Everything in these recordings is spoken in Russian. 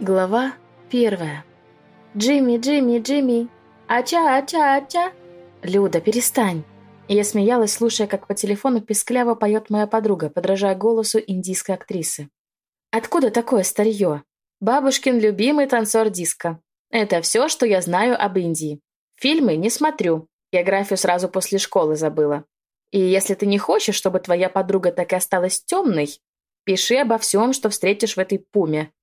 Глава первая. «Джимми, Джимми, Джимми! Ача, ача, ача!» «Люда, перестань!» Я смеялась, слушая, как по телефону пескляво поет моя подруга, подражая голосу индийской актрисы. «Откуда такое старье? Бабушкин любимый танцор диска. Это все, что я знаю об Индии. Фильмы не смотрю. Географию сразу после школы забыла. И если ты не хочешь, чтобы твоя подруга так и осталась темной, пиши обо всем, что встретишь в этой пуме.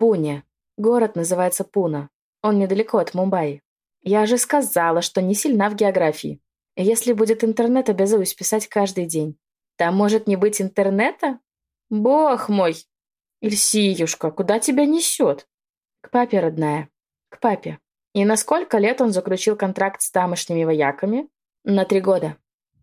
Пуне. Город называется Пуна. Он недалеко от Мумбаи. Я же сказала, что не сильна в географии. Если будет интернет, обязуюсь писать каждый день. Там может не быть интернета? Бог мой! Ильсиюшка, куда тебя несет? К папе, родная. К папе. И на сколько лет он заключил контракт с тамошними вояками? На три года.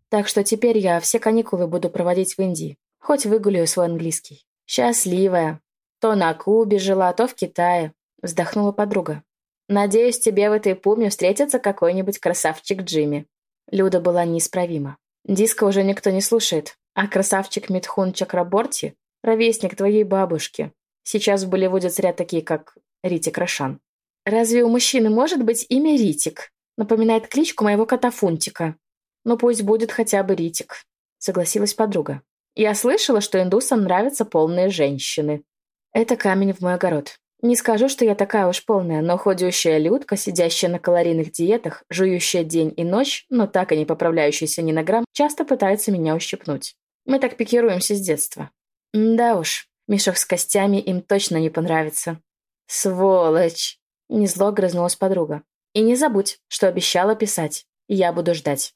Так что теперь я все каникулы буду проводить в Индии. Хоть выгуляю свой английский. Счастливая. То на Кубе жила, то в Китае. Вздохнула подруга. Надеюсь, тебе в этой пуме встретится какой-нибудь красавчик Джимми. Люда была неисправима. Диска уже никто не слушает, а красавчик Митхун Чакраборти — ровесник твоей бабушки. Сейчас в Болливуде царят такие, как Ритик Рошан. Разве у мужчины может быть имя Ритик? Напоминает кличку моего кота Фунтика. Ну пусть будет хотя бы Ритик, согласилась подруга. Я слышала, что индусам нравятся полные женщины. Это камень в мой огород. Не скажу, что я такая уж полная, но ходящая людка, сидящая на калорийных диетах, жующая день и ночь, но так и не поправляющаяся ни на грамм, часто пытается меня ущипнуть. Мы так пикируемся с детства. Да уж, мешок с костями им точно не понравится. Сволочь! Незло грызнулась подруга. И не забудь, что обещала писать. Я буду ждать.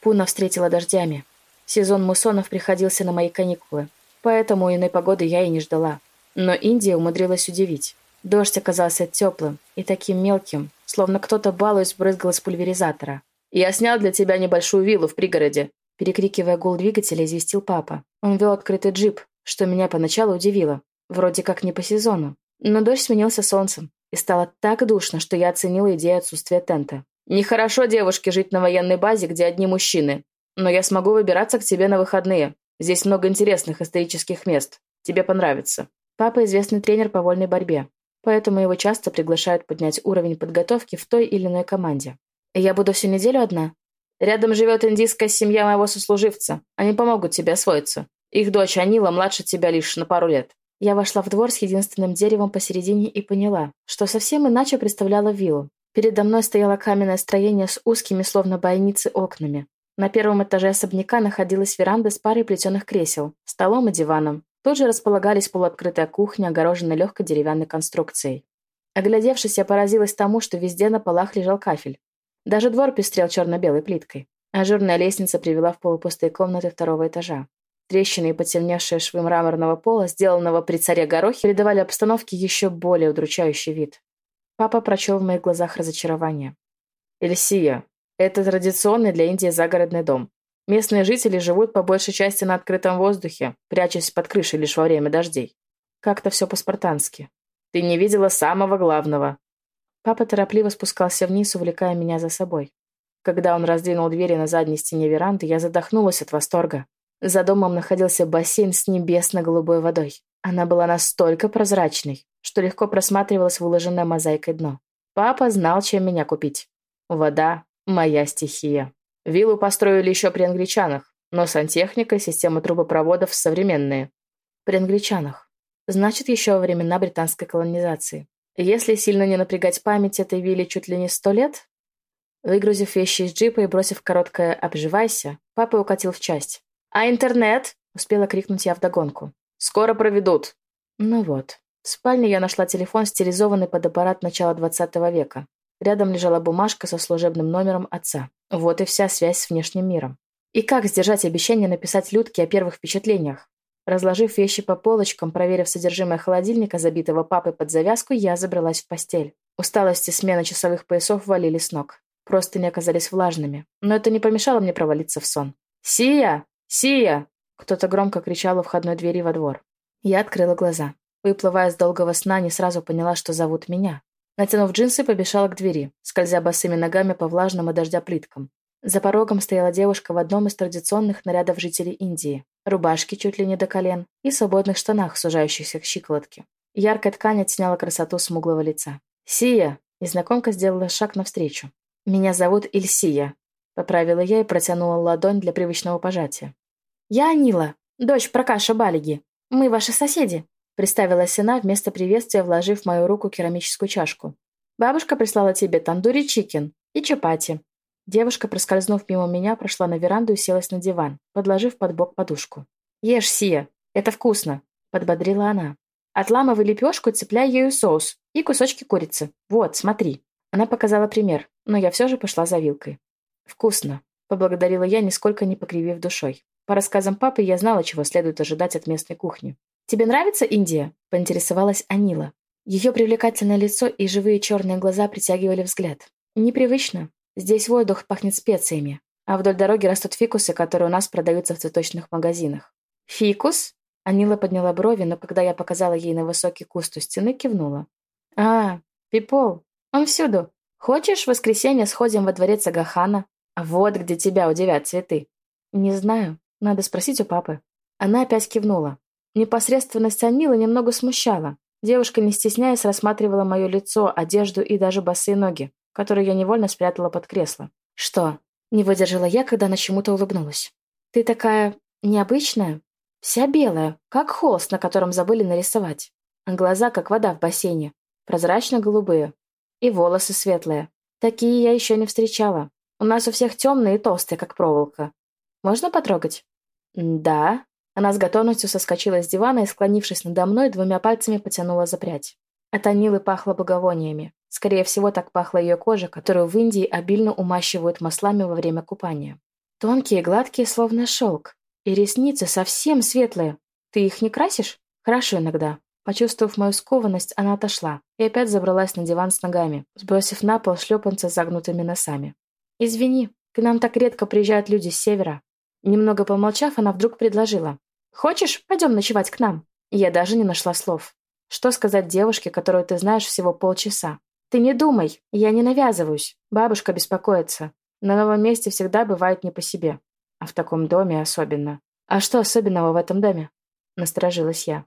Пуна встретила дождями. Сезон муссонов приходился на мои каникулы. Поэтому иной погоды я и не ждала. Но Индия умудрилась удивить. Дождь оказался теплым и таким мелким, словно кто-то балуясь брызгал из пульверизатора. «Я снял для тебя небольшую виллу в пригороде», перекрикивая гул двигателя, известил папа. Он вел открытый джип, что меня поначалу удивило. Вроде как не по сезону. Но дождь сменился солнцем, и стало так душно, что я оценила идею отсутствия тента. «Нехорошо девушке жить на военной базе, где одни мужчины. Но я смогу выбираться к тебе на выходные. Здесь много интересных исторических мест. Тебе понравится». Папа известный тренер по вольной борьбе, поэтому его часто приглашают поднять уровень подготовки в той или иной команде. я буду всю неделю одна? Рядом живет индийская семья моего сослуживца. Они помогут тебе освоиться. Их дочь Анила младше тебя лишь на пару лет. Я вошла в двор с единственным деревом посередине и поняла, что совсем иначе представляла виллу. Передо мной стояло каменное строение с узкими, словно бойницы, окнами. На первом этаже особняка находилась веранда с парой плетеных кресел, столом и диваном. Тут же располагались полуоткрытая кухня, огороженная легкой деревянной конструкцией. Оглядевшись, я поразилась тому, что везде на полах лежал кафель. Даже двор пестрел черно-белой плиткой. Ажурная лестница привела в полупустые комнаты второго этажа. Трещины и потемневшие швы мраморного пола, сделанного при царе Горохе, придавали обстановке еще более удручающий вид. Папа прочел в моих глазах разочарование. «Эльсия, это традиционный для Индии загородный дом. Местные жители живут по большей части на открытом воздухе, прячась под крышей лишь во время дождей. Как-то все по-спартански. Ты не видела самого главного. Папа торопливо спускался вниз, увлекая меня за собой. Когда он раздвинул двери на задней стене веранды, я задохнулась от восторга. За домом находился бассейн с небесно-голубой водой. Она была настолько прозрачной, что легко просматривалась выложенное мозаикой дно. Папа знал, чем меня купить. Вода, Моя стихия. Виллу построили еще при англичанах, но сантехника и система трубопроводов современные. При англичанах. Значит, еще во времена британской колонизации. Если сильно не напрягать память этой вилле чуть ли не сто лет? Выгрузив вещи из джипа и бросив короткое «обживайся», папа укатил в часть. «А интернет?» — успела крикнуть я вдогонку. «Скоро проведут». Ну вот. В спальне я нашла телефон, стилизованный под аппарат начала 20 века. Рядом лежала бумажка со служебным номером отца. Вот и вся связь с внешним миром. И как сдержать обещание написать Людке о первых впечатлениях? Разложив вещи по полочкам, проверив содержимое холодильника, забитого папой под завязку, я забралась в постель. Усталость и смена часовых поясов валили с ног. Просто не оказались влажными. Но это не помешало мне провалиться в сон. «Сия! Сия!» Кто-то громко кричал у входной двери во двор. Я открыла глаза. Выплывая с долгого сна, не сразу поняла, что зовут меня. Натянув джинсы, побежала к двери, скользя босыми ногами по влажным от дождя плиткам. За порогом стояла девушка в одном из традиционных нарядов жителей Индии. Рубашки чуть ли не до колен и свободных штанах, сужающихся к щиколотке. Яркая ткань оттеняла красоту смуглого лица. «Сия!» Незнакомка сделала шаг навстречу. «Меня зовут Ильсия», — поправила я и протянула ладонь для привычного пожатия. «Я Анила, дочь Прокаша Балиги. Мы ваши соседи», — представилась она вместо приветствия, вложив в мою руку керамическую чашку. «Бабушка прислала тебе тандури чикен и чапати». Девушка, проскользнув мимо меня, прошла на веранду и селась на диван, подложив под бок подушку. «Ешь, Сия, это вкусно», — подбодрила она. «Отламывай лепешку цепляй ею соус и кусочки курицы. Вот, смотри». Она показала пример, но я все же пошла за вилкой. «Вкусно», — поблагодарила я, нисколько не покривив душой. По рассказам папы я знала, чего следует ожидать от местной кухни. «Тебе нравится Индия?» — поинтересовалась Анила. Ее привлекательное лицо и живые черные глаза притягивали взгляд. «Непривычно. Здесь воздух пахнет специями, а вдоль дороги растут фикусы, которые у нас продаются в цветочных магазинах». «Фикус?» Анила подняла брови, но когда я показала ей на высокий куст у стены, кивнула. «А, Пипол, он всюду. Хочешь, в воскресенье сходим во дворец Агахана? Вот где тебя удивят цветы. Не знаю. Надо спросить у папы. Она опять кивнула. Непосредственность Анилы немного смущала. Девушка, не стесняясь, рассматривала мое лицо, одежду и даже босые ноги, которые я невольно спрятала под кресло. «Что?» Не выдержала я, когда она чему-то улыбнулась. «Ты такая необычная. Вся белая, как холст, на котором забыли нарисовать. Глаза, как вода в бассейне. Прозрачно-голубые. И волосы светлые. Такие я еще не встречала. У нас у всех темные и толстые, как проволока. Можно потрогать? Да. Она с готовностью соскочила с дивана и, склонившись надо мной, двумя пальцами потянула за прядь. От Анилы пахло благовониями. Скорее всего, так пахла ее кожа, которую в Индии обильно умащивают маслами во время купания. Тонкие, гладкие, словно шелк. И ресницы совсем светлые. Ты их не красишь? Хорошо иногда. Почувствовав мою скованность, она отошла и опять забралась на диван с ногами, сбросив на пол шлепанца с загнутыми носами. «Извини, к нам так редко приезжают люди с севера». Немного помолчав, она вдруг предложила. «Хочешь, пойдем ночевать к нам?» Я даже не нашла слов. Что сказать девушке, которую ты знаешь всего полчаса? Ты не думай, я не навязываюсь. Бабушка беспокоится. На новом месте всегда бывает не по себе. А в таком доме особенно. А что особенного в этом доме? Насторожилась я.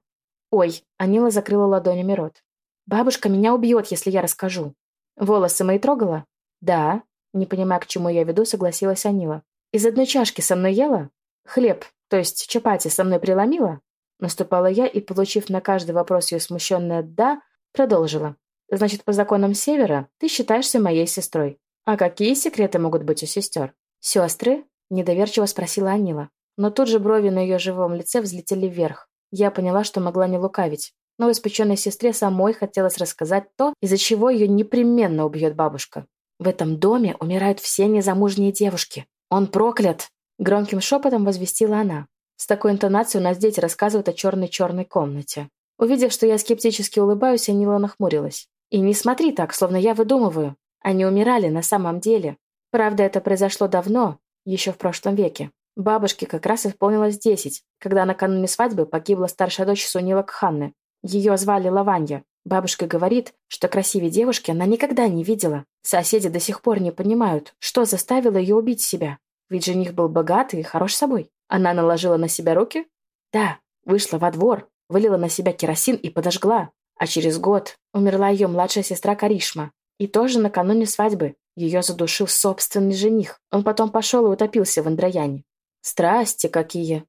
«Ой!» — Анила закрыла ладонями рот. «Бабушка меня убьет, если я расскажу». «Волосы мои трогала?» «Да». Не понимая, к чему я веду, согласилась Анила. «Из одной чашки со мной ела? Хлеб, то есть чапати, со мной приломила?» Наступала я и, получив на каждый вопрос ее смущенное «да», продолжила. «Значит, по законам Севера ты считаешься моей сестрой. А какие секреты могут быть у сестер?» «Сестры?» — недоверчиво спросила Анила. Но тут же брови на ее живом лице взлетели вверх. Я поняла, что могла не лукавить. Но испеченной сестре самой хотелось рассказать то, из-за чего ее непременно убьет бабушка. В этом доме умирают все незамужние девушки. Он проклят!» Громким шепотом возвестила она. С такой интонацией у нас дети рассказывают о черной-черной комнате. Увидев, что я скептически улыбаюсь, Анила нахмурилась. «И не смотри так, словно я выдумываю. Они умирали на самом деле. Правда, это произошло давно, еще в прошлом веке. Бабушке как раз исполнилось десять, когда накануне свадьбы погибла старшая дочь Сунила Кханны. Ее звали Лаванья. Бабушка говорит, что красивее девушки она никогда не видела. Соседи до сих пор не понимают, что заставило ее убить себя. Ведь жених был богатый и хорош собой. Она наложила на себя руки? Да, вышла во двор, вылила на себя керосин и подожгла. А через год умерла ее младшая сестра Каришма. И тоже накануне свадьбы. Ее задушил собственный жених. Он потом пошел и утопился в Андраяне. Страсти какие!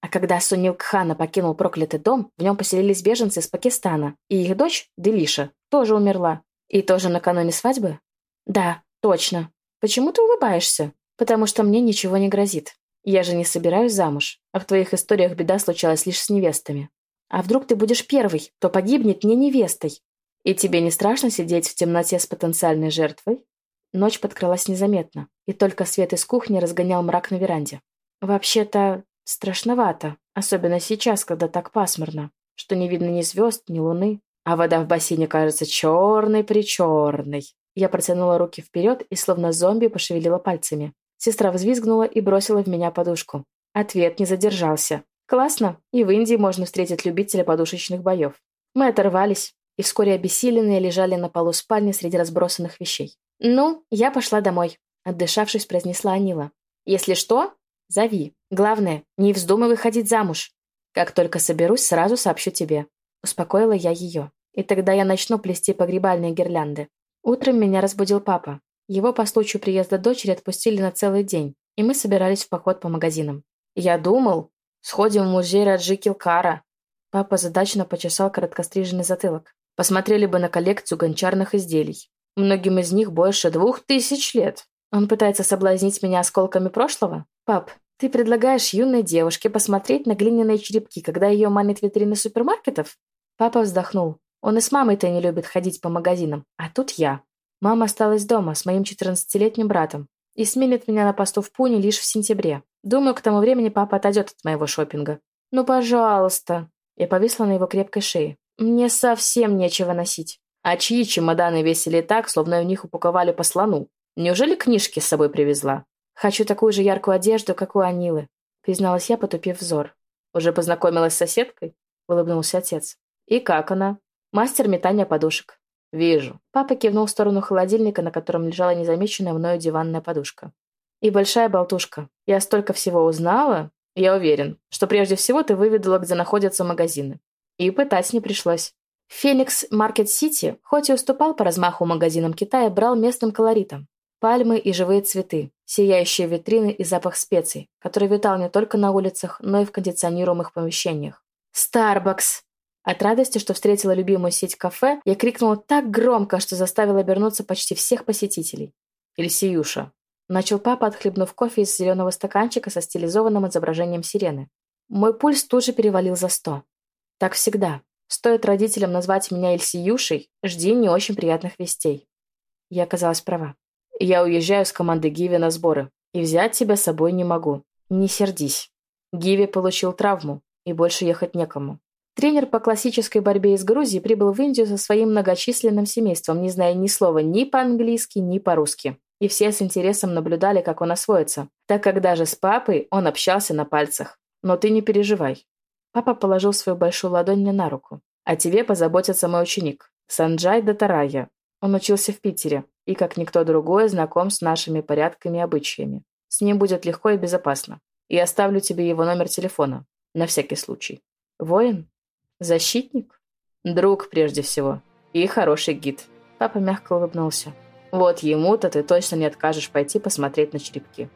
А когда Сунил Кхана покинул проклятый дом, в нем поселились беженцы из Пакистана, и их дочь, Делиша, тоже умерла. И тоже накануне свадьбы? Да, точно. Почему ты улыбаешься? Потому что мне ничего не грозит. Я же не собираюсь замуж, а в твоих историях беда случалась лишь с невестами. А вдруг ты будешь первый, то погибнет не невестой? И тебе не страшно сидеть в темноте с потенциальной жертвой? Ночь подкралась незаметно, и только свет из кухни разгонял мрак на веранде. Вообще-то страшновато, особенно сейчас, когда так пасмурно, что не видно ни звезд, ни луны, а вода в бассейне кажется черной-причерной. Я протянула руки вперед и словно зомби пошевелила пальцами. Сестра взвизгнула и бросила в меня подушку. Ответ не задержался. Классно, и в Индии можно встретить любителя подушечных боев. Мы оторвались, и вскоре обессиленные лежали на полу спальни среди разбросанных вещей. «Ну, я пошла домой», — отдышавшись, произнесла Анила. «Если что, Зови. Главное, не вздумай выходить замуж. Как только соберусь, сразу сообщу тебе. Успокоила я ее. И тогда я начну плести погребальные гирлянды. Утром меня разбудил папа. Его по случаю приезда дочери отпустили на целый день, и мы собирались в поход по магазинам. Я думал, сходим в музей Раджи Килкара. Папа задачно почесал короткостриженный затылок. Посмотрели бы на коллекцию гончарных изделий. Многим из них больше двух тысяч лет. Он пытается соблазнить меня осколками прошлого? Пап, ты предлагаешь юной девушке посмотреть на глиняные черепки, когда ее манит витрины супермаркетов? Папа вздохнул. Он и с мамой-то не любит ходить по магазинам, а тут я. Мама осталась дома с моим 14-летним братом и сменит меня на посту в Пуне лишь в сентябре. Думаю, к тому времени папа отойдет от моего шопинга. Ну, пожалуйста. Я повисла на его крепкой шее. Мне совсем нечего носить. А чьи чемоданы весили так, словно в них упаковали по слону? Неужели книжки с собой привезла? Хочу такую же яркую одежду, как у Анилы, призналась я, потупив взор. Уже познакомилась с соседкой? Улыбнулся отец. И как она? Мастер метания подушек. «Вижу». Папа кивнул в сторону холодильника, на котором лежала незамеченная мною диванная подушка. «И большая болтушка. Я столько всего узнала. Я уверен, что прежде всего ты выведала, где находятся магазины. И пытать не пришлось. Феникс Маркет Сити, хоть и уступал по размаху магазинам Китая, брал местным колоритом. Пальмы и живые цветы, сияющие витрины и запах специй, который витал не только на улицах, но и в кондиционируемых помещениях. «Старбакс!» От радости, что встретила любимую сеть кафе, я крикнула так громко, что заставила обернуться почти всех посетителей. «Ильсиюша!» Начал папа, отхлебнув кофе из зеленого стаканчика со стилизованным изображением сирены. Мой пульс тут же перевалил за сто. Так всегда. Стоит родителям назвать меня Ильсиюшей, жди не очень приятных вестей. Я оказалась права. Я уезжаю с команды Гиви на сборы, и взять тебя с собой не могу. Не сердись. Гиви получил травму, и больше ехать некому. Тренер по классической борьбе из Грузии прибыл в Индию со своим многочисленным семейством, не зная ни слова ни по-английски, ни по-русски. И все с интересом наблюдали, как он освоится, так как даже с папой он общался на пальцах. Но ты не переживай. Папа положил свою большую ладонь мне на руку. О тебе позаботится мой ученик, Санджай Датарая. Он учился в Питере и, как никто другой, знаком с нашими порядками и обычаями. С ним будет легко и безопасно. И оставлю тебе его номер телефона, на всякий случай. Воин? Защитник? Друг, прежде всего. И хороший гид. Папа мягко улыбнулся. Вот ему-то ты точно не откажешь пойти посмотреть на черепки.